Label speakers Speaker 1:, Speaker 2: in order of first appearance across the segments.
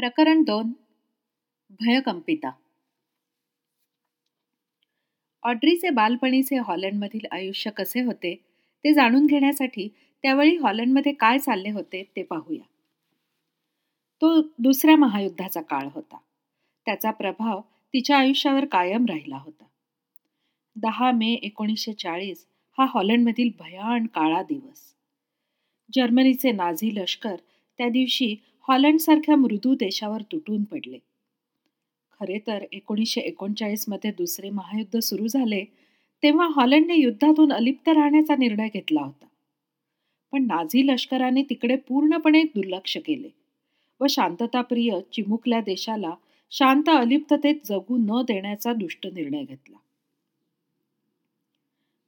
Speaker 1: प्रकरण दोन. भयकंपिता. ऑड्रीचे बालपणीचे हॉलंडमधील आयुष्य कसे होते ते जाणून घेण्यासाठी त्यावेळी हॉलंडमध्ये काय चालले होते ते पाहूया. तो दुसऱ्या महायुद्धाचा काळ होता. त्याचा प्रभाव तिच्या आयुष्यावर कायम राहिला होता. दहा मे एकोणीसशे चाळीस हा हॉलंडमधील भयान काळा दिवस. जर्मनीचे नाझी लष्कर त्या दिवशी हॉलंडसारख्या मृदू देशावर तुटून पडले. खरे तर एकोणीसशे एकोणचाळीसमध्ये दुसरे महायुद्ध सुरू झाले तेव्हा हॉलंडने युद्धातून अलिप्त राहण्याचा निर्णय घेतला होता. पण नाझी लष्कराने तिकडे पूर्णपणे दुर्लक्ष केले व शांतताप्रिय चिमुकल्या देशाला शांत अलिप्ततेत जगू न देण्याचा दुष्ट निर्णय घेतला.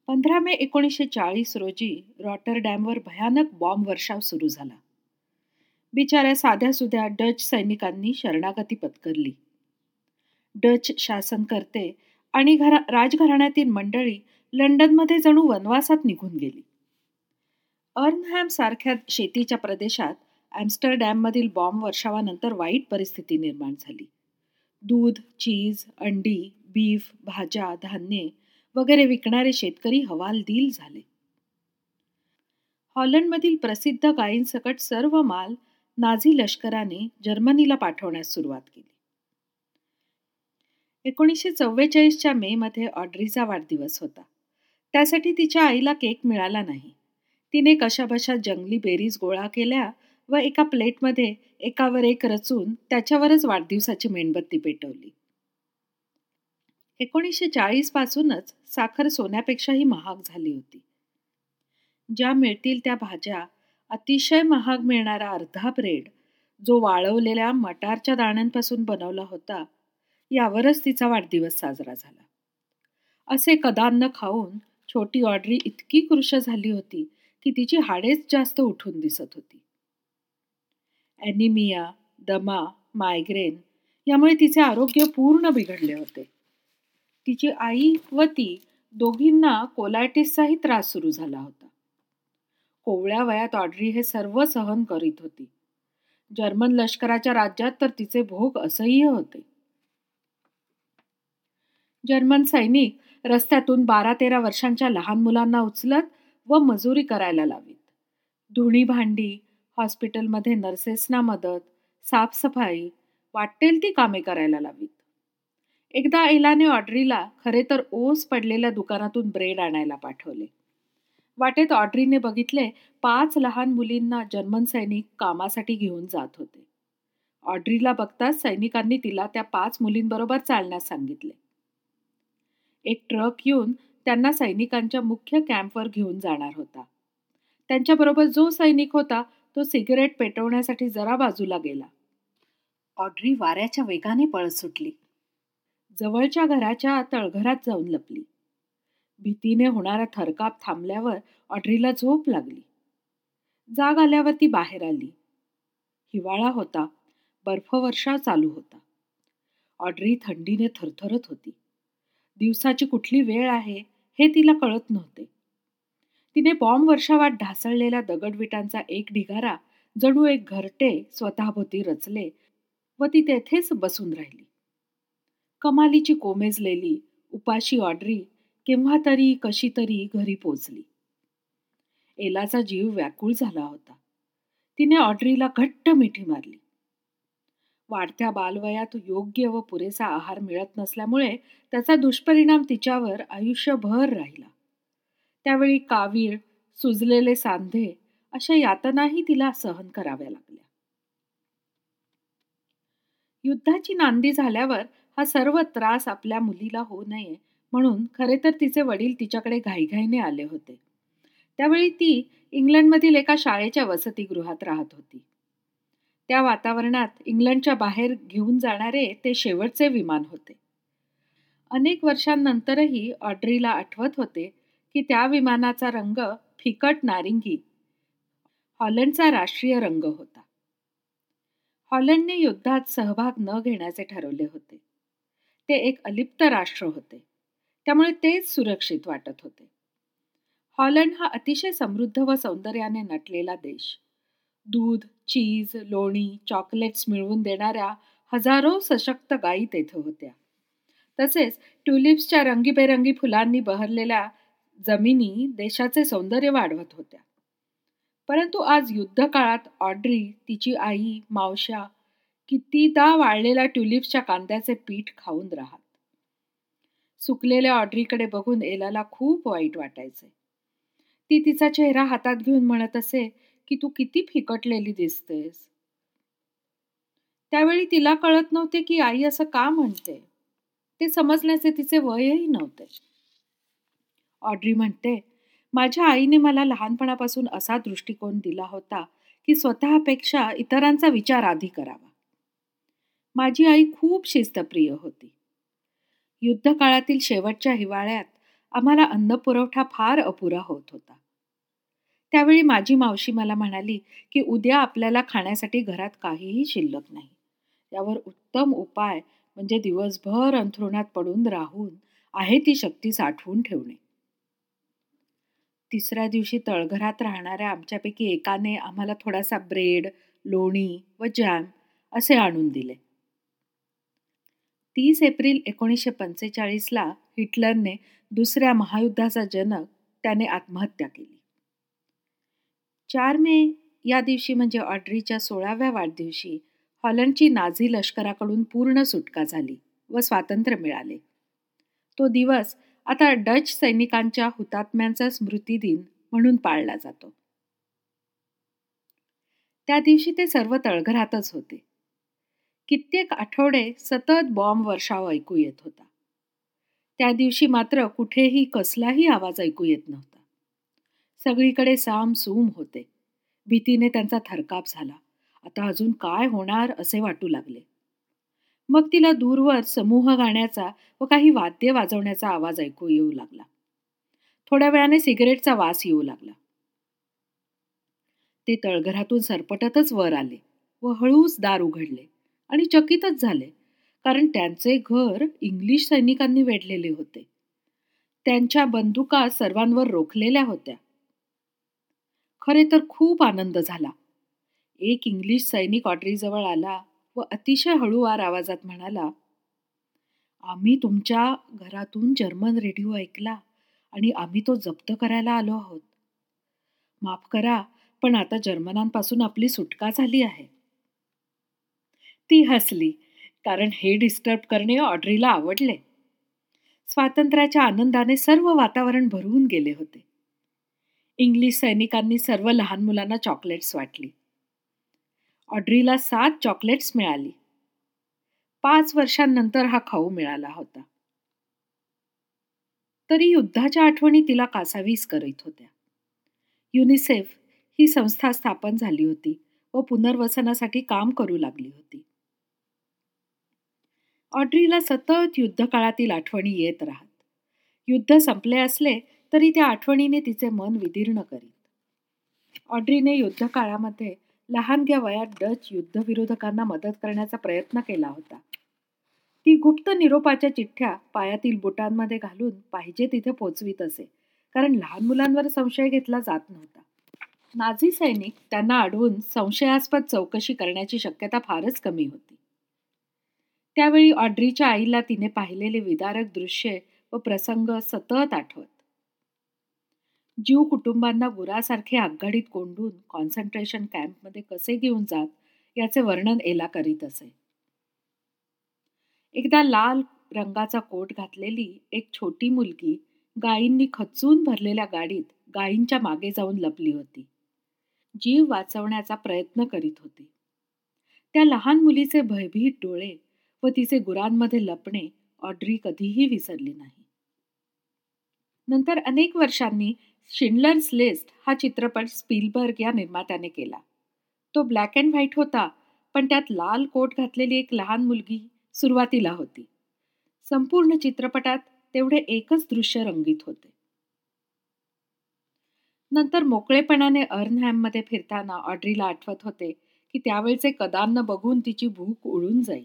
Speaker 1: पंधरा मे एकोणीसशे चाळीस रोजी रॉटरडॅमवर भयानक बॉम्ब वर्षाव सुरू झाला. बिचाऱ्या साध्या सुध्या डच सैनिकांनी शरणागती पत्करली. डच शासनकर्ते आणि घरा राजघराण्यातील मंडळी लंडनमध्ये जणू वनवासात निघून गेली. अर्नहॅम सारख्या शेतीच्या प्रदेशात ॲम्स्टरडॅममधील बॉम्ब वर्षावानंतर वाईट परिस्थिती निर्माण झाली. दूध चीज अंडी बीफ भाज्या धान्ये वगैरे विकणारे शेतकरी हवालदिल झाले. हॉलंडमधील प्रसिद्ध गायींसकट सर्व माल नाझी लष्कराने जर्मनीला पाठवण्यास सुरुवात केली. एकोणीसशे चव्वेचाळीसच्या मे मध्ये ऑड्रीचा वाढदिवस होता. त्यासाठी तिच्या आईला केक मिळाला नाही. तिने कशाबशा जंगली बेरीज गोळा केल्या व एका प्लेटमध्ये एकावर एक रचून त्याच्यावरच वाढदिवसाची मेणबत्ती पेटवली. एकोणीसशे चाळीस पासूनच साखर सोन्यापेक्षाही महाग झाली होती. ज्या मिळतील त्या भाज्या अतिशय महाग मिळणारा अर्धा ब्रेड जो वाळवलेल्या मटारच्या दाण्यांपासून बनवला होता यावरच तिचा वाढदिवस साजरा झाला. असे कदान्न खाऊन छोटी ऑड्री इतकी कृश झाली होती की तिची हाडेच जास्त उठून दिसत होती. ॲनिमिया दमा मायग्रेन यामुळे तिचे आरोग्य पूर्ण बिघडले होते. तिची आई व ती दोघींना कोलायटिसचाही त्रास सुरू झाला होता. कोवळ्या वयात ऑड्री हे सर्व सहन करीत होती. जर्मन लष्कराच्या राज्यात तर तिचे भोग असह्य होते. जर्मन सैनिक रस्त्यातून बारा तेरा वर्षांच्या लहान मुलांना उचलत व मजुरी करायला लावीत. धुणी भांडी हॉस्पिटलमध्ये नर्सेसना मदत साफसफाई वाटेल ती कामे करायला लावीत. एकदा एलाने ऑड्रीला खरे तर ओस पडलेल्या दुकानातून ब्रेड आणायला पाठवले. वाटेत ऑड्रीने बघितले पाच लहान मुलींना जर्मन सैनिक कामासाठी घेऊन जात होते. ऑड्रीला बघताच सैनिकांनी तिला त्या पाच मुलींबरोबर चालण्यास सांगितले. एक ट्रक येऊन त्यांना सैनिकांच्या मुख्य कॅम्पवर घेऊन जाणार होता. त्यांच्याबरोबर जो सैनिक होता तो सिगरेट पेटवण्यासाठी जरा बाजूला गेला. ऑड्री वाऱ्याच्या वेगाने पळ सुटली जवळच्या घराच्या तळघरात जाऊन लपली. भीतीने होणारा थरकाप थांबल्यावर ऑड्रीला झोप लागली. जाग आल्यावर ती बाहेर आली. हिवाळा होता. बर्फवर्षा चालू होता. ऑड्री थंडीने थरथरत होती. दिवसाची कुठली वेळ आहे हे तिला कळत नव्हते. तिने बॉम्ब वर्षावात ढासळलेल्या दगडविटांचा एक ढिगारा जणू एक घरटे स्वतःभोवती रचले व ती तेथेच बसून राहिली. कमालीची कोमेजलेली उपाशी ऑड्री केव्हा तरी कशी तरी घरी पोचली. एलाचा जीव व्याकुळ झाला होता. तिने ऑड्रीला घट्ट मिठी मारली. वाढत्या बालवयात योग्य व पुरेसा आहार मिळत नसल्यामुळे त्याचा दुष्परिणाम तिच्यावर आयुष्यभर राहिला. त्यावेळी कावीळ सुजलेले सांधे अशा यातनाही तिला सहन कराव्या लागल्या. युद्धाची नांदी झाल्यावर हा सर्व त्रास आपल्या मुलीला होऊ नये म्हणून खरे तर तिचे वडील तिच्याकडे घाईघाईने आले होते. त्यावेळी ती इंग्लंडमधील एका शाळेच्या वसतिगृहात राहत होती. त्या वातावरणात इंग्लंडच्या बाहेर घेऊन जाणारे ते शेवटचे विमान होते. अनेक वर्षांनंतरही ऑड्रीला आठवत होते की त्या विमानाचा रंग फिकट नारिंगी हॉलंडचा राष्ट्रीय रंग होता. हॉलंडने युद्धात सहभाग न घेण्याचे ठरवले होते. ते एक अलिप्त राष्ट्र होते. त्यामुळे तेच सुरक्षित वाटत होते. हॉलंड हा अतिशय समृद्ध व सौंदर्याने नटलेला देश. दूध चीज लोणी चॉकलेट्स मिळवून देणाऱ्या हजारो सशक्त गायी तेथे होत्या. तसेच ट्युलिप्सच्या रंगीबेरंगी फुलांनी बहरलेल्या जमिनी देशाचे सौंदर्य वाढवत होत्या. परंतु आज युद्ध काळात ऑड्री तिची आई मावश्या कितीदा वाळलेल्या ट्युलिप्सच्या कांद्याचे पीठ खाऊन राहत. सुकलेल्या ऑड्रीकडे बघून एलाला खूप वाईट वाटायचे. ती तिचा चेहरा हातात घेऊन म्हणत असे की तू किती फिकटलेली दिसतेस. त्यावेळी तिला कळत नव्हते की आई असं का म्हणते. ते समजण्याचे तिचे वयही नव्हते. ऑड्री म्हणते माझ्या आईने मला लहानपणापासून असा दृष्टिकोन दिला होता की स्वतःपेक्षा इतरांचा विचार आधी करावा. माझी आई खूप शिस्तप्रिय होती. युद्धकाळातील शेवटच्या हिवाळ्यात आम्हाला अन्न पुरवठा फार अपुरा होत होता. त्यावेळी माझी मावशी मला म्हणाली की उद्या आपल्याला खाण्यासाठी घरात काहीही शिल्लक नाही. यावर उत्तम उपाय म्हणजे दिवसभर अंथरुणात पडून राहून आहे ती शक्ती साठवून ठेवणे. तिसऱ्या दिवशी तळघरात राहणाऱ्या आमच्यापैकी एकाने आम्हाला थोडासा ब्रेड लोणी व जॅम असे आणून दिले. तीस एप्रिल एकोणीसशे पंचेचाळीसला हिटलरने दुसऱ्या महायुद्धाचा जनक त्याने आत्महत्या केली. चार मे या दिवशी म्हणजे ऑड्रीच्या सोळाव्या वाढदिवशी हॉलंडची नाझी लष्कराकडून पूर्ण सुटका झाली व स्वातंत्र्य मिळाले. तो दिवस आता डच सैनिकांच्या हुतात्म्यांचा स्मृती दिन म्हणून पाळला जातो. त्या दिवशी ते सर्व तळघरातच होते. कित्येक आठवडे सतत बॉम्ब वर्षाव ऐकू येत होता. त्या दिवशी मात्र कुठेही कसलाही आवाज ऐकू येत नव्हता. सगळीकडे साम सूम होते. भीतीने त्यांचा थरकाप झाला. आता अजून काय होणार असे वाटू लागले. मग तिला दूरवर समूह गाण्याचा व काही वाद्य वाजवण्याचा आवाज ऐकू येऊ लागला. थोड्या वेळाने सिगरेटचा वास येऊ लागला. ते तळघरातून सरपटतच वर आले व हळूच दार उघडले. आणि चकितच झाले कारण त्यांचे घर इंग्लिश सैनिकांनी वेढलेले होते. त्यांच्या बंदुका सर्वांवर रोखलेल्या होत्या. खरे तर खूप आनंद झाला. एक इंग्लिश सैनिक ऑड्रीजवळ आला व अतिशय हळूवार आवाजात म्हणाला आम्ही तुमच्या घरातून जर्मन रेडिओ ऐकला आणि आम्ही तो जप्त करायला आलो आहोत. माफ करा पण आता जर्मनांपासून आपली सुटका झाली आहे. ती हसली कारण हे डिस्टर्ब करणे ऑड्रीला आवडले. स्वातंत्र्याच्या आनंदाने सर्व वातावरण भरवून गेले होते. इंग्लिश सैनिकांनी सर्व लहान मुलांना चॉकलेट्स वाटली. ऑड्रीला सात चॉकलेट्स मिळाली. पाच वर्षांनंतर हा खाऊ मिळाला होता. तरी युद्धाच्या आठवणी तिला कासावीस करीत होत्या. युनिसेफ ही संस्था स्थापन झाली होती व पुनर्वसनासाठी काम करू लागली होती. ऑड्रीला सतत युद्धकाळातील आठवणी येत राहत. युद्ध संपले असले तरी त्या आठवणीने तिचे मन विदीर्ण करीत. ऑड्रीने युद्धकाळामध्ये लहानग्या वयात डच युद्धविरोधकांना मदत करण्याचा प्रयत्न केला होता. ती गुप्त निरोपाच्या चिठ्ठ्या पायातील बुटांमध्ये घालून पाहिजे तिथे पोचवीत असे कारण लहान मुलांवर संशय घेतला जात नव्हता. नाझी सैनिक त्यांना अडवून संशयास्पद चौकशी करण्याची शक्यता फारच कमी होती. त्यावेळी ऑड्रीच्या आईला तिने पाहिलेले विदारक दृश्य व प्रसंग सतत आठवत. जीव कुटुंबांना गुरासारखे आघाडीत कोंडून कॉन्सन्ट्रेशन कॅम्पमध्ये कसे घेऊन जात याचे वर्णन एला करीत असे. एकदा लाल रंगाचा कोट घातलेली एक छोटी मुलगी गायींनी खचून भरलेल्या गाडीत गायींच्या मागे जाऊन लपली होती. जीव वाचवण्याचा प्रयत्न करीत होती. त्या लहान मुलीचे भयभीत डोळे व तिचे गुरांमध्ये लपणे ऑड्री कधीही विसरली नाही. नंतर अनेक वर्षांनी शिंडलर्स लिस्ट हा चित्रपट स्पीलबर्ग या निर्मात्याने केला. तो ब्लॅक अँड व्हाईट होता पण त्यात लाल कोट घातलेली एक लहान मुलगी सुरुवातीला होती. संपूर्ण चित्रपटात तेवढे एकच दृश्य रंगीत होते. नंतर मोकळेपणाने अर्नहॅममध्ये फिरताना ऑड्रीला आठवत होते की त्यावेळचे कदांना बघून तिची भूक उडून जाईल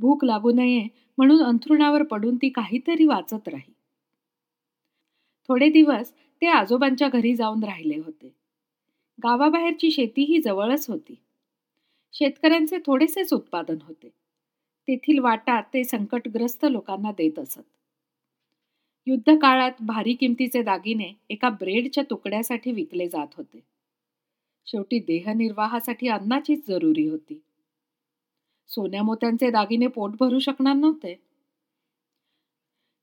Speaker 1: भूक लागू नये म्हणून अंथरुणावर पडून ती काहीतरी वाचत राही. थोडे दिवस ते आजोबांच्या घरी जाऊन राहिले होते. गावाबाहेरची शेती ही जवळच होती. शेतकऱ्यांचे थोडेसेच उत्पादन होते. तेथील वाटा ते संकटग्रस्त लोकांना देत असत. युद्ध काळात भारी किमतीचे दागिने एका ब्रेडच्या तुकड्यासाठी विकले जात होते. शेवटी देहनिर्वाहासाठी अन्नाचीच जरुरी होती. सोन्या मोत्यांचे दागिने पोट भरू शकणार नव्हते.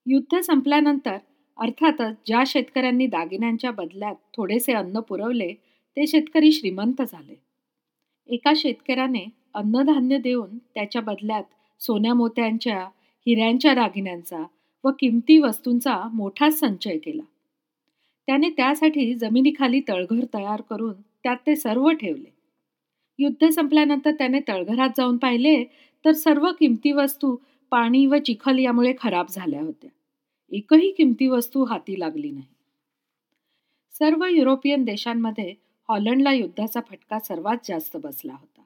Speaker 1: युद्ध संपल्यानंतर अर्थातच ज्या शेतकऱ्यांनी दागिन्यांच्या बदल्यात थोडेसे अन्न पुरवले ते शेतकरी श्रीमंत झाले. एका शेतकऱ्याने अन्नधान्य देऊन त्याच्या बदल्यात सोन्या मोत्यांच्या हिऱ्यांच्या दागिन्यांचा व किमती वस्तूंचा मोठा संचय केला. त्याने त्यासाठी जमिनीखाली तळघर तयार करून त्यात ते सर्व ठेवले. युद्ध संपल्यानंतर त्याने तळघरात जाऊन पाहिले तर सर्व किमती वस्तू पाणी व चिखल यामुळे खराब झाल्या होत्या. एकही किमती वस्तू हाती लागली नाही. सर्व युरोपियन देशांमध्ये हॉलंडला युद्धाचा फटका सर्वात जास्त बसला होता.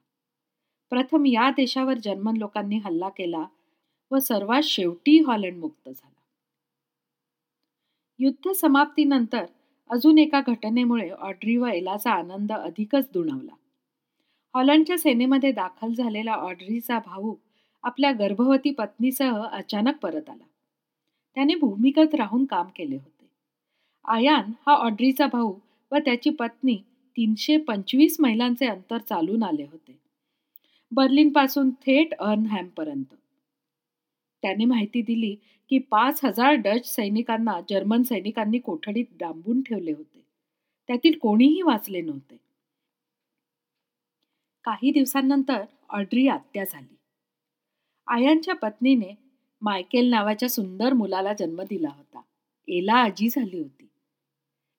Speaker 1: प्रथम या देशावर जर्मन लोकांनी हल्ला केला व सर्वात शेवटी हॉलंड मुक्त झाला. युद्ध समाप्तीनंतर अजून एका घटनेमुळे ऑड्री व एलाचा आनंद अधिकच दुणावला. हॉलंडच्या सेनेमध्ये दाखल झालेला ऑड्रीचा भाऊ आपल्या गर्भवती पत्नीसह अचानक परत आला. त्याने भूमिगत राहून काम केले होते. आयान हा ऑड्रीचा भाऊ व त्याची पत्नी तीनशे पंचवीस महिलांचे अंतर चालून आले होते. बर्लिनपासून थेट अर्नहॅमपर्यंत त्याने माहिती दिली की पाच हजार डच सैनिकांना जर्मन सैनिकांनी कोठडीत डांबून ठेवले होते. त्यातील कोणीही वाचले नव्हते. काही दिवसांनंतर ऑड्री आत्या झाली. आयांच्या पत्नीने मायकेल नावाच्या सुंदर मुलाला जन्म दिला होता. एला आजी झाली होती.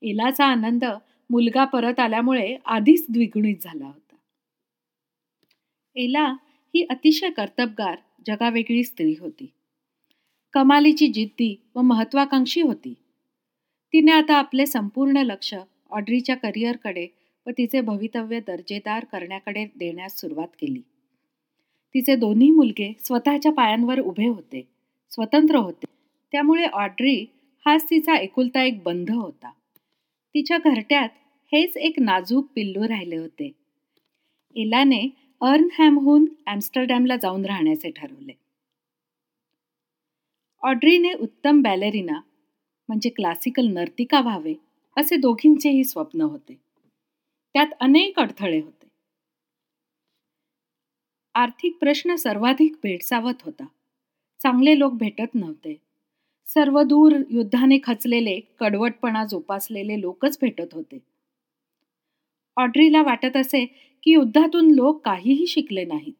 Speaker 1: एलाचा आनंद मुलगा परत आल्यामुळे आधीच द्विगुणित झाला होता. एला ही अतिशय कर्तबगार जगावेगळी स्त्री होती. कमालीची जिद्दी व महत्वाकांक्षी होती. तिने आता आपले संपूर्ण लक्ष ऑड्रीच्या करिअरकडे व तिचे भवितव्य दर्जेदार करण्याकडे देण्यास सुरुवात केली. तिचे दोन्ही मुलगे स्वतःच्या पायांवर उभे होते स्वतंत्र होते. त्यामुळे ऑड्री हाच तिचा एकुलता एक बंध होता. तिच्या घरट्यात हेच एक नाजूक पिल्लू राहिले होते. एलाने अर्नहॅमहून ॲम्स्टरडॅमला जाऊन राहण्याचे ठरवले. ऑड्रीने उत्तम बॅलेरिना म्हणजे क्लासिकल नर्तिका व्हावे असे दोघींचेही स्वप्न होते. त्यात अनेक अडथळे होते. आर्थिक प्रश्न सर्वाधिक भेडसावत होता. चांगले लोक भेटत नव्हते. सर्व दूर युद्धाने खचलेले कडवटपणा जोपासलेले लोकच भेटत होते. ऑड्रीला वाटत असे की युद्धातून लोक काहीही शिकले नाहीत.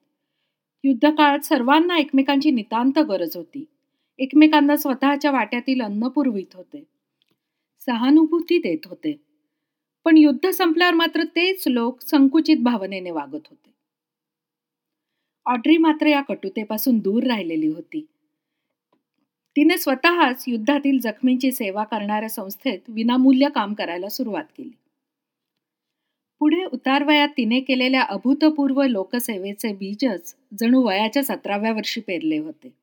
Speaker 1: युद्धकाळात सर्वांना एकमेकांची नितांत गरज होती. एकमेकांना स्वतःच्या वाट्यातील अन्न पुरवित होते. सहानुभूती देत होते. पण युद्ध संपल्यावर मात्र तेच लोक संकुचित भावनेने वागत होते. ऑड्री मात्र या कटुतेपासून दूर राहिलेली होती. तिने स्वतःच युद्धातील जखमींची सेवा करणाऱ्या संस्थेत विनामूल्य काम करायला सुरुवात केली. पुढे उतारवयात तिने केलेल्या अभूतपूर्व लोकसेवेचे बीजच जणू वयाच्या सतराव्या वर्षी पेरले होते.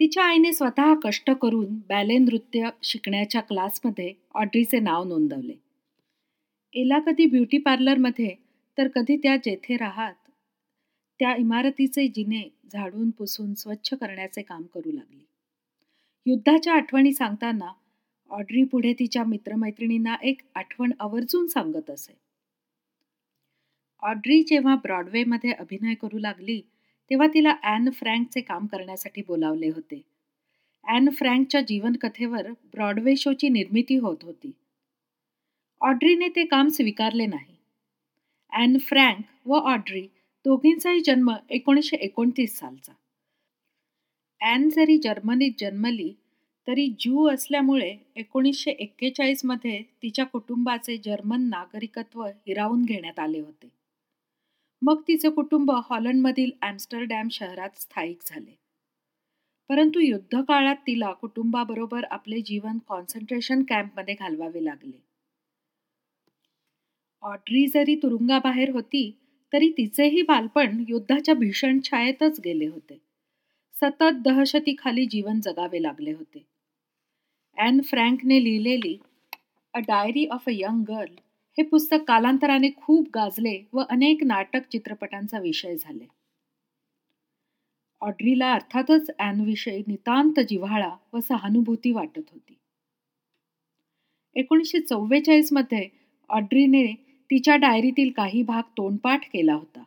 Speaker 1: तिच्या आईने स्वतः कष्ट करून बॅले नृत्य शिकण्याच्या क्लासमध्ये ऑड्रीचे नाव नोंदवले. एला कधी ब्युटी पार्लरमध्ये तर कधी त्या जेथे राहत त्या इमारतीचे जिने झाडून पुसून स्वच्छ करण्याचे काम करू लागली. युद्धाच्या आठवणी सांगताना ऑड्री पुढे तिच्या मित्रमैत्रिणींना एक आठवण आवर्जून सांगत असे. ऑड्री जेव्हा ब्रॉडवेमध्ये अभिनय करू लागली तेव्हा तिला ॲन फ्रँकचे काम करण्यासाठी बोलावले होते. ॲन फ्रँकच्या जीवनकथेवर ब्रॉडवे शोची निर्मिती होत होती. ऑड्रीने ते काम स्वीकारले नाही. ॲन फ्रँक व ऑड्री दोघींचाही जन्म एकोणीसशे एकोणतीस सालचा. ॲन जरी जर्मनीत जन्मली तरी ज्यू असल्यामुळे एकोणीसशे एक्केचाळीसमध्ये तिच्या कुटुंबाचे जर्मन नागरिकत्व हिरावून घेण्यात आले होते. मग तिचे कुटुंब हॉलंडमधील ॲम्स्टरडॅम शहरात स्थायिक झाले. परंतु युद्धकाळात तिला कुटुंबाबरोबर आपले जीवन कॉन्सन्ट्रेशन कॅम्पमध्ये घालवावे लागले. ऑड्री जरी तुरुंगाबाहेर होती तरी तिचेही बालपण युद्धाच्या भीषण छायेतच गेले होते. सतत दहशतीखाली जीवन जगावे लागले होते. ॲन फ्रँकने लिहिलेली a diary of a young girl हे पुस्तक कालांतराने खूप गाजले व अनेक नाटक चित्रपटांचा विषय झाले. ऑड्रीला अर्थातच ॲनविषयी नितांत जिव्हाळा व सहानुभूती वाटत होती. एकोणीसशे चव्वेचाळीसमध्ये ऑड्रीने तिच्या डायरीतील काही भाग तोंडपाठ केला होता.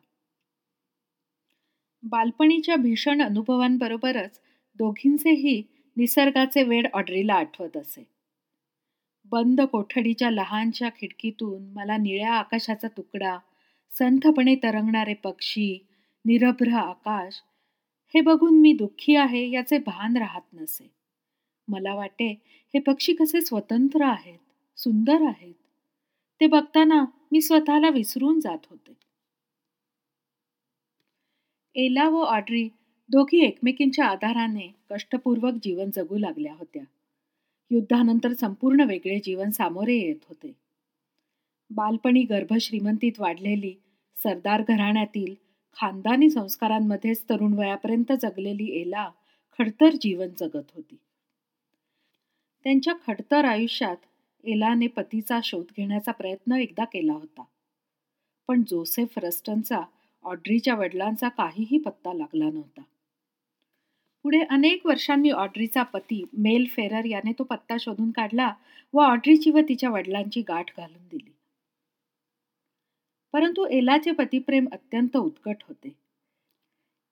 Speaker 1: बालपणीच्या भीषण अनुभवांबरोबरच दोघींचेही निसर्गाचे वेड ऑड्रीला आठवत असे. बंद कोठडीच्या लहानशा खिडकीतून मला निळ्या आकाशाचा तुकडा संथपणे तरंगणारे पक्षी निरभ्र आकाश हे बघून मी दुःखी आहे याचे भान राहत नसे. मला वाटे हे पक्षी कसे स्वतंत्र आहेत सुंदर आहेत? ते बघताना मी स्वतःला विसरून जात होते. एला व ऑड्री दोघी एकमेकींच्या आधाराने कष्टपूर्वक जीवन जगू लागल्या होत्या. युद्धानंतर संपूर्ण वेगळे जीवन सामोरे येत होते. बालपणी गर्भश्रीमंतीत वाढलेली सरदार घराण्यातील खानदानी संस्कारांमध्येच तरुण वयापर्यंत जगलेली एला खडतर जीवन जगत होती. त्यांच्या खडतर आयुष्यात एलाने पतीचा शोध घेण्याचा प्रयत्न एकदा केला होता. पण जोसेफ रस्टनचा ऑड्रीच्या वडिलांचा काहीही पत्ता लागला नव्हता. पुढे अनेक वर्षांनी ऑड्रीचा पती मेल फेरर याने तो पत्ता शोधून काढला व ऑड्रीची व तिच्या वडिलांची गाठ घालून दिली. परंतु एलाचे पतिप्रेम अत्यंत उत्कट होते.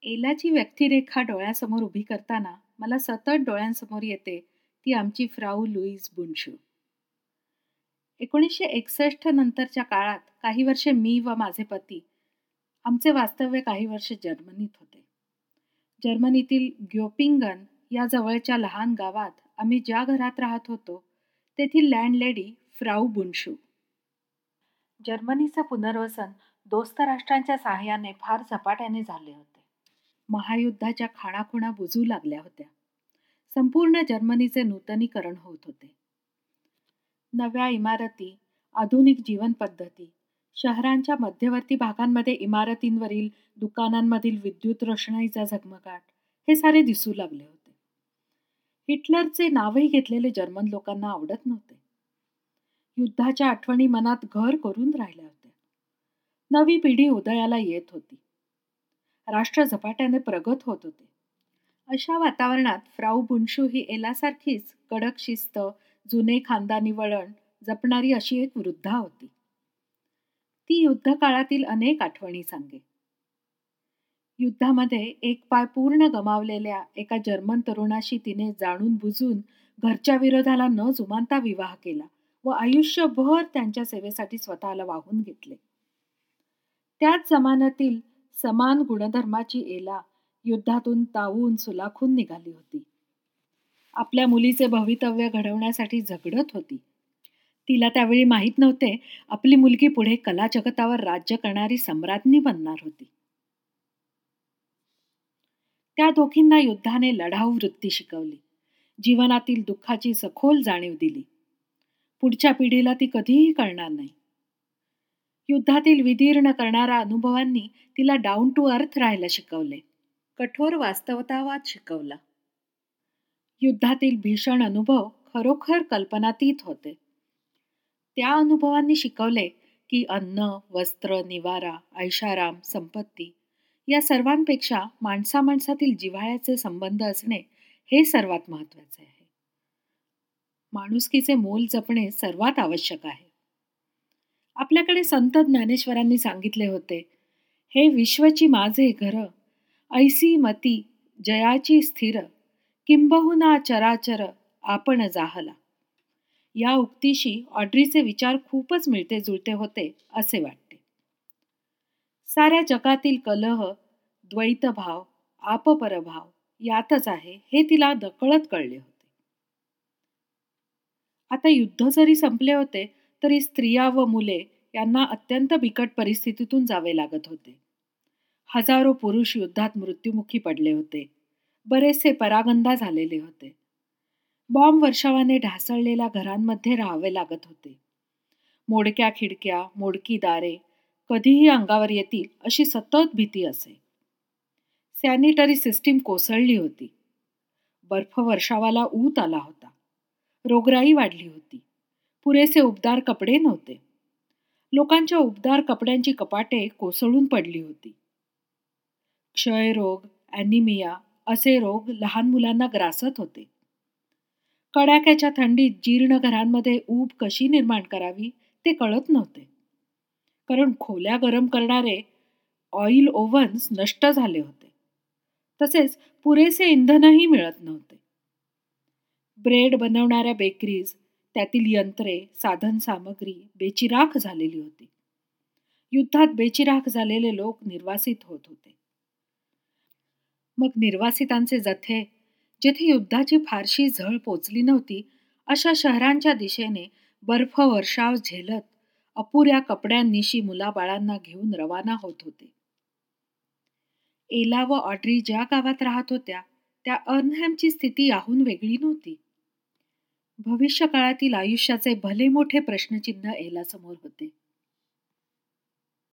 Speaker 1: एलाची व्यक्तिरेखा डोळ्यासमोर उभी करताना मला सतत डोळ्यांसमोर येते ती आमची फ्राऊ लुईस बुनशू एकोणीसशे एकसष्ट नंतरच्या काळात काही वर्षे मी व माझे पती आमचे वास्तव्य काही वर्ष जर्मनीत होते. जर्मनीतील ग्योपिंगन या जवळच्या लहान गावात आम्ही ज्या घरात राहत होतो तेथील लँडलेडी फ्राऊ बुनशू जर्मनीचे पुनर्वसन दोस्त राष्ट्रांच्या सहाय्याने फार झपाट्याने झाले होते. महायुद्धाच्या खाणाखुणा बुजू लागल्या होत्या. संपूर्ण जर्मनीचे नूतनीकरण होत होते. नव्या इमारती आधुनिक जीवनपद्धती शहरांच्या मध्यवर्ती भागांमध्ये इमारतींवरील दुकानांमधील विद्युत रोषणाईचा झगमगाट हे सारे दिसू लागले होते. हिटलरचे नावही घेतलेले जर्मन लोकांना आवडत नव्हते. युद्धाच्या आठवणी मनात घर करून राहिल्या होत्या. नवी पिढी उदयाला येत होती. राष्ट्र झपाट्याने प्रगत होत होते. अशा वातावरणात फ्राऊ बुनशू ही एलासारखीच कडक शिस्त जुने खानदानी वळण जपणारी अशी एक वृद्धा होती. ती युद्धकाळातील अनेक आठवणी सांगे युद्धामध्ये एक पाय पूर्ण गमावलेल्या एका जर्मन तरुणाशी तिने जाणून बुजून घरच्या विरोधाला न जुमानता विवाह केला व आयुष्यभर त्यांच्या सेवेसाठी स्वतःला वाहून घेतले. त्याच जमान्यातील समान गुणधर्माची एला युद्धातून तावून सुलाखून निघाली होती. आपल्या मुलीचे भवितव्य घडवण्यासाठी झगडत होती. तिला त्यावेळी माहीत नव्हते आपली मुलगी पुढे कला जगतावर राज्य करणारी सम्राज्ञी बनणार होती. त्या दोघींना युद्धाने लढाऊ वृत्ती शिकवली. जीवनातील दुःखाची सखोल जाणीव दिली. पुढच्या पिढीला ती कधीही कळणार नाही. युद्धातील विदीर्ण करणाऱ्या अनुभवांनी तिला डाऊन टू अर्थ राहायला शिकवले. कठोर वास्तवतावाद शिकवला. युद्धातील भीषण अनुभव खरोखर कल्पनातीत होते. त्या अनुभवांनी शिकवले की अन्न वस्त्र निवारा ऐशाराम संपत्ती या सर्वांपेक्षा माणसा माणसातील जिव्हाळ्याचे संबंध असणे हे सर्वात महत्त्वाचे आहे. माणुसकीचे मोल जपणे सर्वात आवश्यक आहे. आपल्याकडे संत ज्ञानेश्वरांनी सांगितले होते हे विश्वची माझे घर ऐसी मती जयाची स्थिर किंबहुना चराचर आपण जाहला. या उक्तीशी ऑड्रीचे विचार खूपच मिळते जुळते होते असे वाटते. साऱ्या जगातील कलह द्वैतभाव आपपरभाव यातच आहे हे तिला दकळत कळले होते. आता युद्ध जरी संपले होते तरी स्त्रिया व मुले यांना अत्यंत बिकट परिस्थितीतून जावे लागत होते. हजारो पुरुष युद्धात मृत्युमुखी पडले होते. बरेचसे परागंदा झालेले होते. बॉम्ब वर्षावाने ढासळलेल्या घरांमध्ये राहावे लागत होते. मोडक्या खिडक्या मोडकी दारे कधीही अंगावर येतील अशी सतत भीती असे. सॅनिटरी सिस्टीम कोसळली होती. बर्फ वर्षावाला ऊत आला होता. रोगराई वाढली होती. पुरेसे उबदार कपडे नव्हते. लोकांच्या उबदार कपड्यांची कपाटे कोसळून पडली होती. क्षयरोग ॲनिमिया असे रोग लहान मुलांना ग्रासत होते. कडाक्याच्या थंडीत जीर्ण घरांमध्ये ऊब कशी निर्माण करावी ते कळत नव्हते. कारण खोल्या गरम करणारे ऑइल ओव्हन्स नष्ट झाले होते. तसेच पुरेसे इंधनही मिळत नव्हते. ब्रेड बनवणाऱ्या बेकरीज त्यातील यंत्रे साधन सामग्री बेचिराख झालेली होती. युद्धात बेचिराख झालेले लोक निर्वासित होत होते. मग निर्वासितांचे जथे जिथे युद्धाची फारशी झळ पोचली नव्हती अशा शहरांच्या दिशेने बर्फ वर्षाव झेलत अपुऱ्या कपड्यांनीशी मुलाबाळांना घेऊन रवाना होत होते. एला व ऑड्री ज्या गावात राहत होत्या त्या अर्नहॅमची स्थिती याहून वेगळी नव्हती. भविष्यकाळातील आयुष्याचे भले मोठे प्रश्नचिन्ह एला समोर होते.